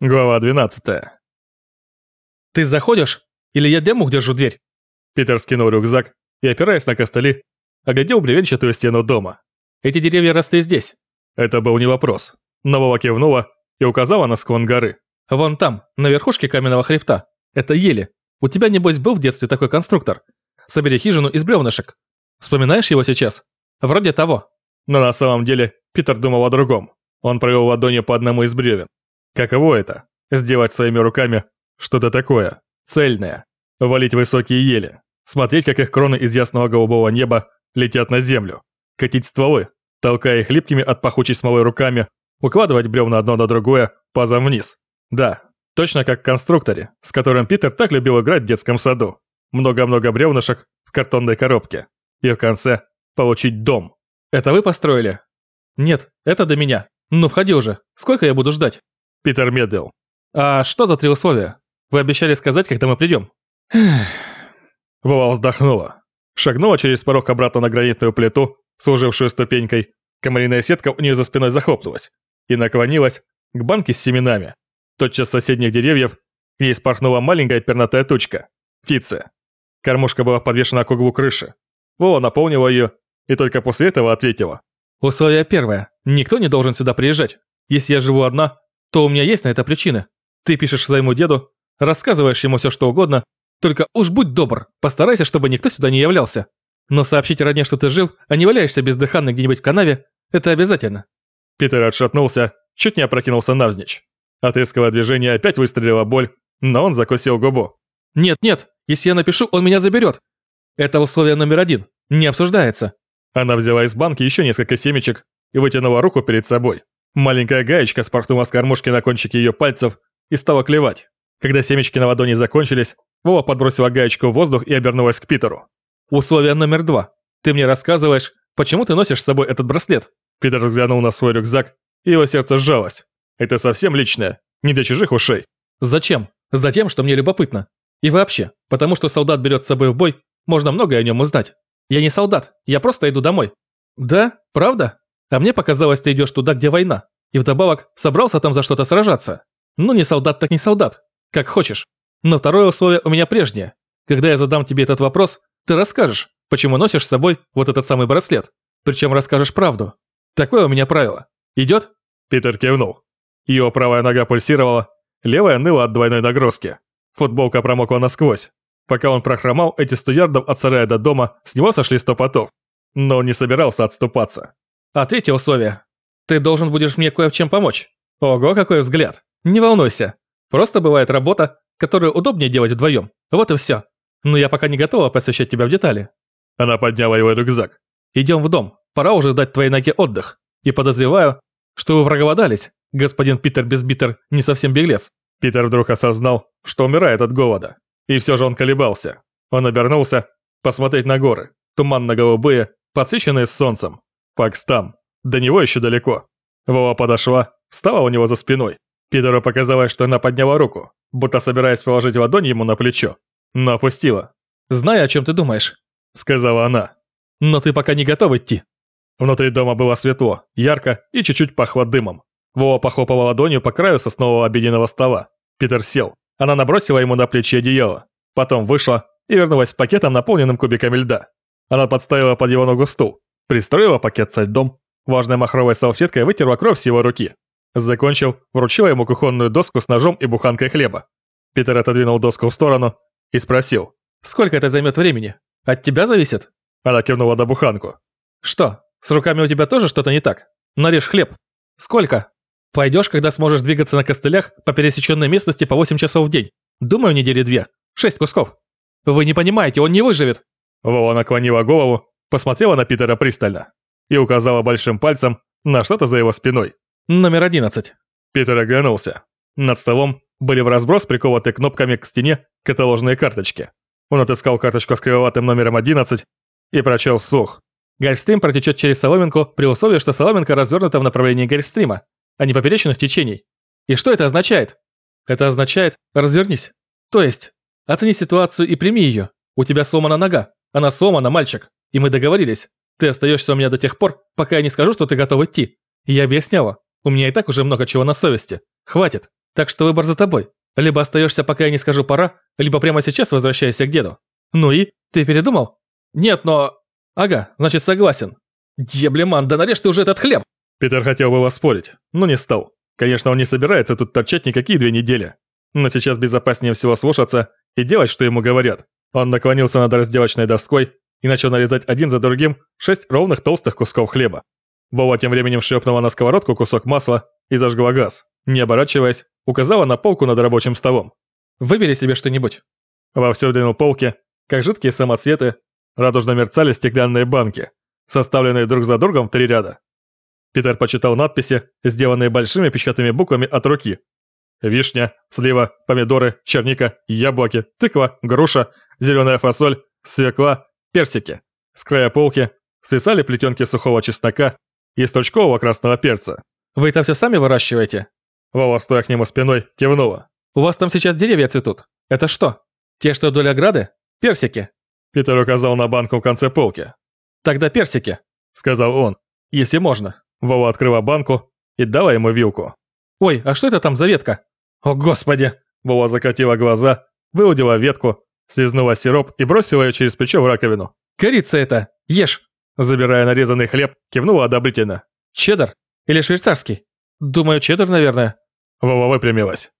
Глава 12. Ты заходишь? Или я демух держу дверь? Питер скинул рюкзак и, опираясь на костыли, оглядел бревенчатую стену дома. Эти деревья росли здесь. Это был не вопрос. Но Вова кивнула и указала на склон горы. Вон там, на верхушке каменного хребта. Это ели. У тебя, небось, был в детстве такой конструктор. Собери хижину из бревнышек. Вспоминаешь его сейчас? Вроде того. Но на самом деле Питер думал о другом. Он провел ладонью по одному из бревен. Каково это? Сделать своими руками что-то такое, цельное. Валить высокие ели. Смотреть, как их кроны из ясного голубого неба летят на землю. Катить стволы, толкая их липкими от пахучей смолы руками, укладывать бревна одно на другое, пазом вниз. Да, точно как в конструкторе, с которым Питер так любил играть в детском саду. Много-много бревнышек в картонной коробке. И в конце получить дом. Это вы построили? Нет, это до меня. Ну, входи уже. Сколько я буду ждать? Питер медлил. «А что за три условия? Вы обещали сказать, когда мы придем?» Вова вздохнула. Шагнула через порог обратно на гранитную плиту, служившую ступенькой. Комариная сетка у нее за спиной захлопнулась и наклонилась к банке с семенами. Тотчас с соседних деревьев к ней спорхнула маленькая пернатая тучка. Птица. Кормушка была подвешена к углу крыши. Вова наполнила ее и только после этого ответила. «Условие первое. Никто не должен сюда приезжать. Если я живу одна, то у меня есть на это причины. Ты пишешь своему деду, рассказываешь ему все что угодно, только уж будь добр, постарайся, чтобы никто сюда не являлся. Но сообщить родне, что ты жил, а не валяешься бездыханно где-нибудь в канаве, это обязательно». Питер отшатнулся, чуть не опрокинулся навзничь. От резкого движения опять выстрелила боль, но он закусил губу. «Нет, нет, если я напишу, он меня заберет. Это условие номер один, не обсуждается». Она взяла из банки еще несколько семечек и вытянула руку перед собой. Маленькая гаечка спорхнула с кормушки на кончике ее пальцев и стала клевать. Когда семечки на ладони закончились, Вова подбросила гаечку в воздух и обернулась к Питеру. «Условие номер два. Ты мне рассказываешь, почему ты носишь с собой этот браслет?» Питер взглянул на свой рюкзак, и его сердце сжалось. «Это совсем личное, не для чужих ушей». «Зачем? Затем, что мне любопытно. И вообще, потому что солдат берет с собой в бой, можно многое о нем узнать. Я не солдат, я просто иду домой». «Да? Правда?» А мне показалось, ты идешь туда, где война. И вдобавок собрался там за что-то сражаться. Ну, не солдат, так не солдат. Как хочешь. Но второе условие у меня прежнее. Когда я задам тебе этот вопрос, ты расскажешь, почему носишь с собой вот этот самый браслет. Причем расскажешь правду. Такое у меня правило. Идет? Питер кивнул. Его правая нога пульсировала, левая ныла от двойной нагрузки. Футболка промокла насквозь. Пока он прохромал эти сто ярдов от сарая до дома, с него сошли сто потов. Но он не собирался отступаться. А третье условие. Ты должен будешь мне кое в чем помочь. Ого, какой взгляд. Не волнуйся. Просто бывает работа, которую удобнее делать вдвоем. Вот и все. Но я пока не готова посвящать тебя в детали. Она подняла его рюкзак. Идем в дом. Пора уже дать твоей ноге отдых. И подозреваю, что вы проголодались. Господин Питер Безбитер не совсем беглец. Питер вдруг осознал, что умирает от голода. И все же он колебался. Он обернулся, посмотреть на горы, туманно-голубые, подсвеченные солнцем. Пакстан. До него еще далеко. Вова подошла, встала у него за спиной. Питеру показалось, что она подняла руку, будто собираясь положить ладонь ему на плечо, но опустила. «Знаю, о чем ты думаешь», — сказала она. «Но ты пока не готов идти». Внутри дома было светло, ярко и чуть-чуть пахло дымом. Вова похлопала ладонью по краю соснового обеденного стола. Питер сел. Она набросила ему на плечи одеяло. Потом вышла и вернулась с пакетом, наполненным кубиками льда. Она подставила под его ногу стул, Пристроила пакет со льдом, важной махровой салфеткой вытерла кровь с его руки. Закончил, вручила ему кухонную доску с ножом и буханкой хлеба. Питер отодвинул доску в сторону и спросил. «Сколько это займет времени? От тебя зависит?» Она кивнула на буханку. «Что, с руками у тебя тоже что-то не так? Нарежь хлеб. Сколько? Пойдешь, когда сможешь двигаться на костылях по пересеченной местности по 8 часов в день. Думаю, недели две. Шесть кусков. Вы не понимаете, он не выживет». Вова наклонила голову посмотрела на Питера пристально и указала большим пальцем на что-то за его спиной. «Номер одиннадцать». Питер оглянулся. Над столом были в разброс прикованы кнопками к стене каталожные карточки. Он отыскал карточку с кривоватым номером 11 и прочел вслух. Гольфстрим протечет через соломинку при условии, что соломинка развернута в направлении гольфстрима, а не поперечных течений. И что это означает? Это означает «развернись». То есть, оцени ситуацию и прими ее. У тебя сломана нога. Она сломана, мальчик. И мы договорились. Ты остаешься у меня до тех пор, пока я не скажу, что ты готов идти. Я объясняла. У меня и так уже много чего на совести. Хватит. Так что выбор за тобой. Либо остаешься, пока я не скажу пора, либо прямо сейчас возвращайся к деду. Ну и? Ты передумал? Нет, но... Ага, значит согласен. Дьяблеман, да нарежь ты уже этот хлеб! Питер хотел бы воспорить, но не стал. Конечно, он не собирается тут торчать никакие две недели. Но сейчас безопаснее всего слушаться и делать, что ему говорят. Он наклонился над разделочной доской и начал нарезать один за другим шесть ровных толстых кусков хлеба. Вова тем временем шлепнула на сковородку кусок масла и зажгла газ. Не оборачиваясь, указала на полку над рабочим столом. «Выбери себе что-нибудь». Во всю длину полки, как жидкие самоцветы, радужно мерцали стеклянные банки, составленные друг за другом в три ряда. Питер почитал надписи, сделанные большими печатными буквами от руки. Вишня, слива, помидоры, черника, яблоки, тыква, груша, зеленая фасоль, свекла, персики. С края полки свисали плетенки сухого чеснока и стручкового красного перца. «Вы это все сами выращиваете?» Вова, стоя к нему спиной, кивнула. «У вас там сейчас деревья цветут. Это что? Те, что вдоль ограды? Персики?» Питер указал на банку в конце полки. «Тогда персики», — сказал он. «Если можно». Вова открыла банку и дала ему вилку. «Ой, а что это там за ветка?» «О, господи!» Вова закатила глаза, выудила ветку, слезнула сироп и бросила ее через плечо в раковину. «Корица это! Ешь!» Забирая нарезанный хлеб, кивнула одобрительно. «Чеддер? Или швейцарский?» «Думаю, чеддер, наверное». Вова выпрямилась.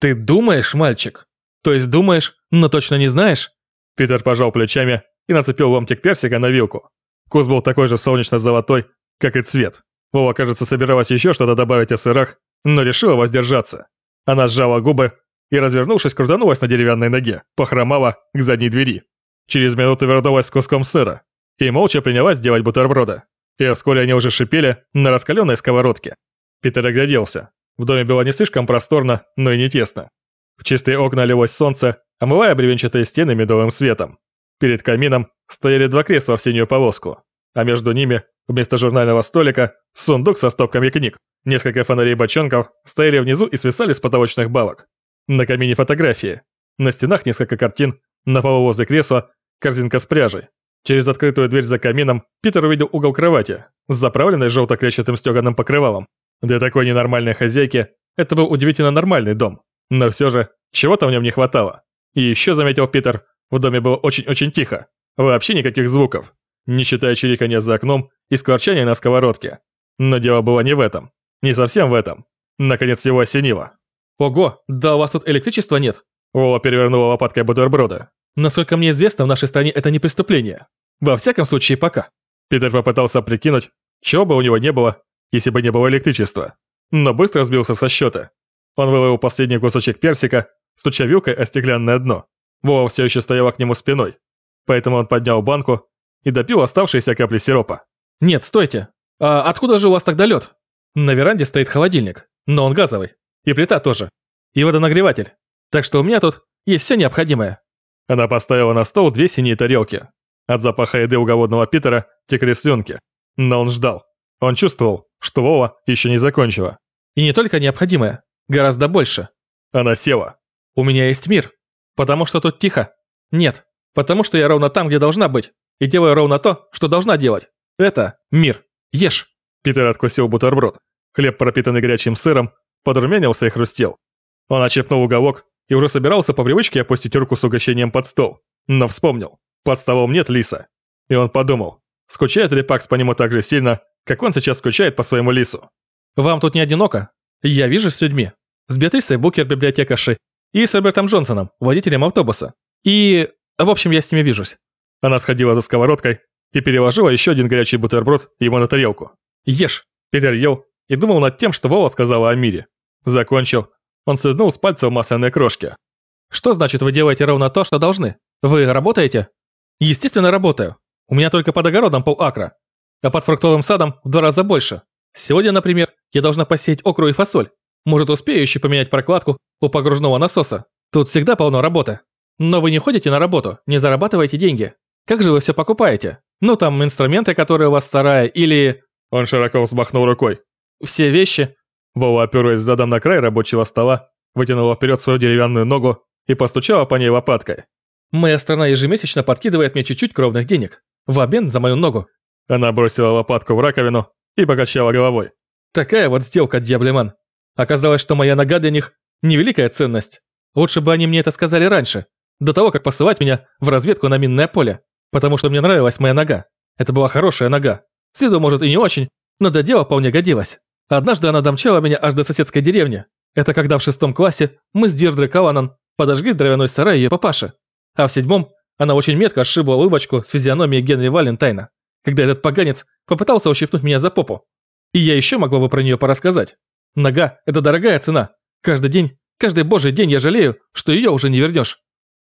«Ты думаешь, мальчик? То есть думаешь, но точно не знаешь?» Питер пожал плечами и нацепил ломтик персика на вилку. Вкус был такой же солнечно-золотой, как и цвет. Вова, кажется, собиралась еще что-то добавить о сырах, но решила воздержаться. Она сжала губы и, развернувшись, крутанулась на деревянной ноге, похромала к задней двери. Через минуту вернулась с куском сыра и молча принялась делать бутерброды. И вскоре они уже шипели на раскаленной сковородке. Питер огляделся. В доме было не слишком просторно, но и не тесно. В чистые окна лилось солнце, омывая бревенчатые стены медовым светом. Перед камином стояли два кресла в синюю полоску, а между ними, вместо журнального столика, сундук со стопками книг. Несколько фонарей бочонков стояли внизу и свисали с потолочных балок. На камине фотографии. На стенах несколько картин, на полу возле кресла корзинка с пряжей. Через открытую дверь за камином Питер увидел угол кровати заправленной желто-клетчатым стеганым покрывалом. Для такой ненормальной хозяйки это был удивительно нормальный дом. Но все же, чего-то в нем не хватало. И еще заметил Питер, в доме было очень-очень тихо. Вообще никаких звуков. Не считая чириканья за окном и скворчания на сковородке. Но дело было не в этом. Не совсем в этом. Наконец его осенило. «Ого, да у вас тут электричества нет?» Вова перевернула лопаткой бутерброда. «Насколько мне известно, в нашей стране это не преступление. Во всяком случае, пока». Питер попытался прикинуть, чего бы у него не было, если бы не было электричества. Но быстро сбился со счета. Он выловил последний кусочек персика, стуча вилкой о стеклянное дно. Вова все еще стояла к нему спиной. Поэтому он поднял банку и допил оставшиеся капли сиропа. «Нет, стойте. А откуда же у вас тогда лед? На веранде стоит холодильник, но он газовый. И плита тоже. И водонагреватель. Так что у меня тут есть все необходимое». Она поставила на стол две синие тарелки. От запаха еды у голодного Питера текли слюнки. Но он ждал. Он чувствовал, что Вова еще не закончила. И не только необходимое, гораздо больше. Она села. У меня есть мир. Потому что тут тихо. Нет, потому что я ровно там, где должна быть. И делаю ровно то, что должна делать. Это мир. Ешь. Питер откусил бутерброд. Хлеб, пропитанный горячим сыром, подрумянился и хрустел. Он очепнул уголок и уже собирался по привычке опустить руку с угощением под стол. Но вспомнил. Под столом нет лиса. И он подумал, скучает ли Пакс по нему так же сильно, как он сейчас скучает по своему лису. «Вам тут не одиноко? Я вижу с людьми. С Беатрисой Букер, библиотекаршей, и с Робертом Джонсоном, водителем автобуса. И... в общем, я с ними вижусь». Она сходила за сковородкой и переложила еще один горячий бутерброд ему на тарелку. «Ешь!» Питер ел и думал над тем, что Вова сказала о мире. Закончил. Он слезнул с пальца в масляной крошке. «Что значит вы делаете ровно то, что должны? Вы работаете?» «Естественно, работаю. У меня только под огородом полакра, а под фруктовым садом в два раза больше. Сегодня, например, я должна посеять окру и фасоль. Может, успею еще поменять прокладку у погружного насоса. Тут всегда полно работы. Но вы не ходите на работу, не зарабатываете деньги. Как же вы все покупаете? Ну, там инструменты, которые у вас в сарае, или...» Он широко взмахнул рукой. «Все вещи». Вова, оперлась задом на край рабочего стола, вытянула вперед свою деревянную ногу и постучала по ней лопаткой. «Моя страна ежемесячно подкидывает мне чуть-чуть кровных денег. В обмен за мою ногу». Она бросила лопатку в раковину и покачала головой. «Такая вот сделка, дьяблеман. Оказалось, что моя нога для них невеликая ценность. Лучше бы они мне это сказали раньше, до того, как посылать меня в разведку на минное поле, потому что мне нравилась моя нога. Это была хорошая нога. С виду, может, и не очень, но до дела вполне годилась. Однажды она домчала меня аж до соседской деревни. Это когда в шестом классе мы с Дирдрой Каланан подожгли дровяной сарай ее папаши. А в седьмом она очень метко ошибла улыбочку с физиономией Генри Валентайна, когда этот поганец попытался ущипнуть меня за попу. И я еще могла бы про нее порассказать. Нога – это дорогая цена. Каждый день, каждый божий день я жалею, что ее уже не вернешь.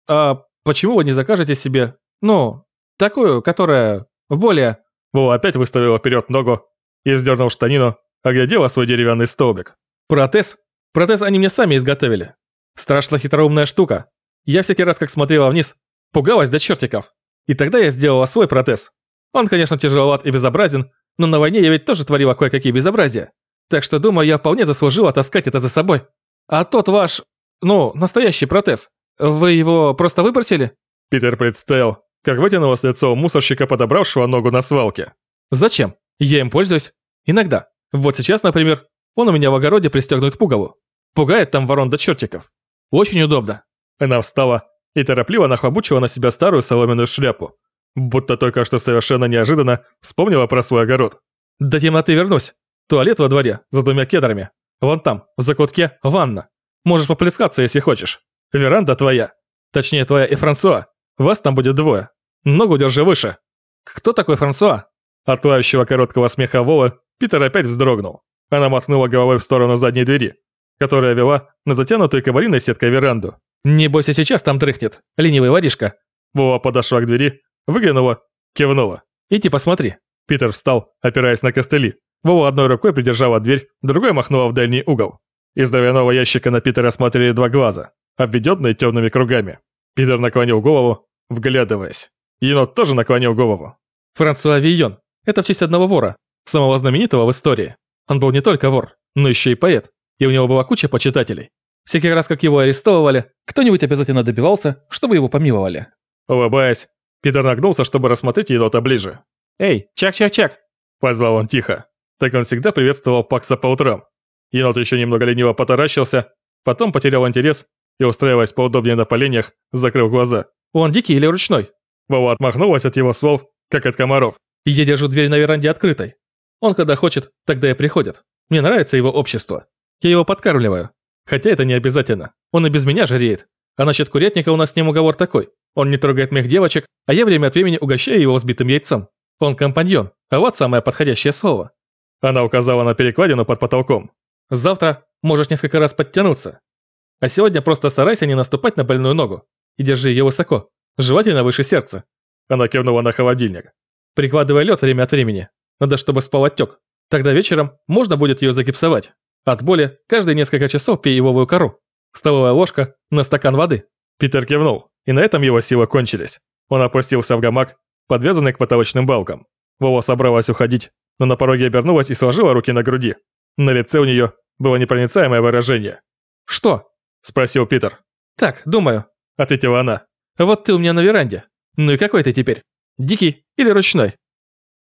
А почему вы не закажете себе, ну, такую, которая более... Вова опять выставила вперед ногу и вздернул штанину, оглядела свой деревянный столбик. Протез? Протез они мне сами изготовили. Страшно хитроумная штука. Я всякий раз, как смотрела вниз, пугалась до чертиков. И тогда я сделала свой протез. Он, конечно, тяжеловат и безобразен, но на войне я ведь тоже творила кое-какие безобразия. Так что, думаю, я вполне заслужила таскать это за собой. А тот ваш, ну, настоящий протез, вы его просто выбросили? Питер представил, как вытянулось лицо мусорщика, подобравшего ногу на свалке. Зачем? Я им пользуюсь. Иногда. Вот сейчас, например, он у меня в огороде пристегнут к пугалу. Пугает там ворон до чертиков. Очень удобно. Она встала и торопливо нахлобучила на себя старую соломенную шляпу, будто только что совершенно неожиданно вспомнила про свой огород. До темноты вернусь. Туалет во дворе, за двумя кедрами. Вон там, в закутке, ванна. Можешь поплескаться, если хочешь. Веранда твоя. Точнее, твоя и Франсуа. Вас там будет двое. Ногу держи выше. Кто такой Франсуа? От короткого смеха Вовы Питер опять вздрогнул. Она мотнула головой в сторону задней двери, которая вела на затянутую кабариной сеткой веранду. «Не бойся, сейчас там дрыхнет. Ленивый воришка». Вова подошла к двери, выглянула, кивнула. «Иди посмотри». Питер встал, опираясь на костыли. Вова одной рукой придержала дверь, другой махнула в дальний угол. Из дровяного ящика на Питера смотрели два глаза, обведенные темными кругами. Питер наклонил голову, вглядываясь. Енот тоже наклонил голову. Франсуа Вийон. Это в честь одного вора, самого знаменитого в истории. Он был не только вор, но еще и поэт, и у него была куча почитателей. Всякий раз, как его арестовывали, кто-нибудь обязательно добивался, чтобы его помиловали. Улыбаясь, Питер нагнулся, чтобы рассмотреть енота ближе. «Эй, чак-чак-чак!» Позвал он тихо. Так он всегда приветствовал Пакса по утрам. Енот еще немного лениво потаращился, потом потерял интерес и, устраиваясь поудобнее на поленьях, закрыл глаза. «Он дикий или ручной?» Вова отмахнулась от его слов, как от комаров. «Я держу дверь на веранде открытой. Он когда хочет, тогда и приходит. Мне нравится его общество. Я его подкармливаю. Хотя это не обязательно. Он и без меня жиреет. А насчет курятника у нас с ним уговор такой. Он не трогает моих девочек, а я время от времени угощаю его взбитым яйцом. Он компаньон, а вот самое подходящее слово. Она указала на перекладину под потолком. Завтра можешь несколько раз подтянуться. А сегодня просто старайся не наступать на больную ногу. И держи ее высоко, желательно выше сердца. Она кивнула на холодильник. Прикладывай лед время от времени. Надо, чтобы спал отек. Тогда вечером можно будет ее загипсовать. От боли каждые несколько часов пей ивовую кору. Столовая ложка на стакан воды. Питер кивнул, и на этом его силы кончились. Он опустился в гамак, подвязанный к потолочным балкам. Вова собралась уходить, но на пороге обернулась и сложила руки на груди. На лице у нее было непроницаемое выражение. «Что?» – спросил Питер. «Так, думаю», – ответила она. «Вот ты у меня на веранде. Ну и какой ты теперь? Дикий или ручной?»